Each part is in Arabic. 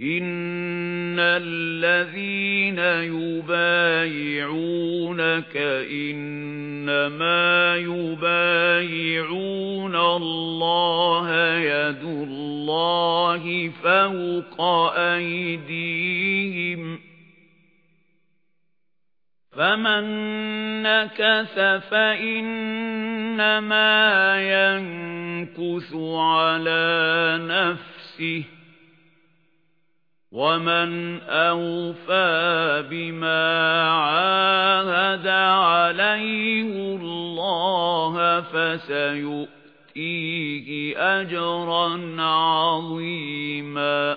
إِنَّ الَّذِينَ يُبَايِعُونَكَ إِنَّمَا يُبَايِعُونَ اللَّهَ يَدُ اللَّهِ فَوْقَ أَيْدِيهِمْ فَمَن نَّكَثَ فَإِنَّمَا يَنكُثُ عَلَى نَفْسِهِ وَمَنْ أَوْفَى بِمَا عَاهَدَ عَلَيْهِ اللَّهَ فَسَيُؤْتِيهِ أَجْرًا عَظِيمًا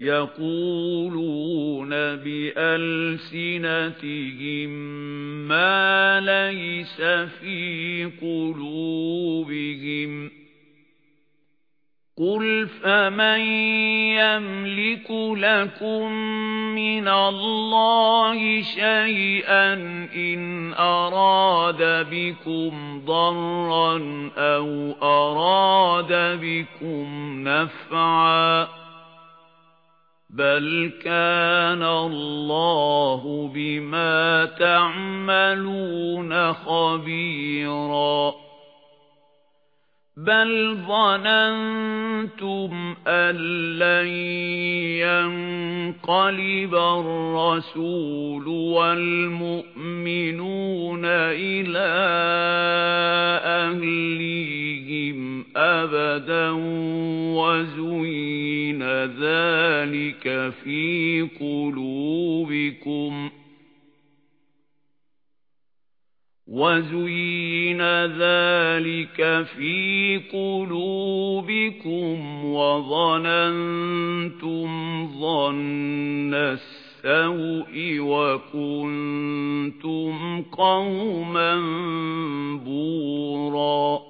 يَقُولُونَ بِأَلْسِنَتِهِم مَّا لَيْسَ فِي قُلُوبِهِمْ. قُلْ فَمَن يَمْلِكُ لَكُم مِّنَ اللَّهِ شَيْئًا إِنْ أَرَادَ بِكُمْ ضَرًّا أَوْ أَرَادَ بِكُمْ نَفْعًا بَلْ كَانَ اللَّهُ بِمَا تَعْمَلُونَ خَبِيرًا بَلْ ظَنَنْتُمْ أَن لَّن يَنقَلِبَ الرَّسُولُ وَالْمُؤْمِنُونَ إِلَى أَهْلِيهِمْ أَبَدًا وَزُيِّنَ ذَلِكَ فِي قُلُوبِكُمْ وَزُيِّنَ ذَلِكَ فِي قُلُوبِكُمْ وَظَنَنْتُمْ ظَنَّ السَّوْءِ وَكُنْتُمْ قَوْمًا بُورًا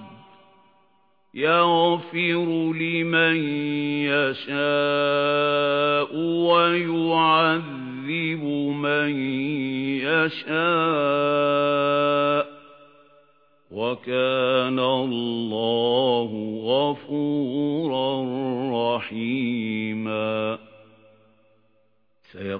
يَغْفِرُ لِمَن يَشَاءُ وَيُعَذِّبُ مَن يَشَاءُ وَكَانَ اللَّهُ غَفُورًا رَّحِيمًا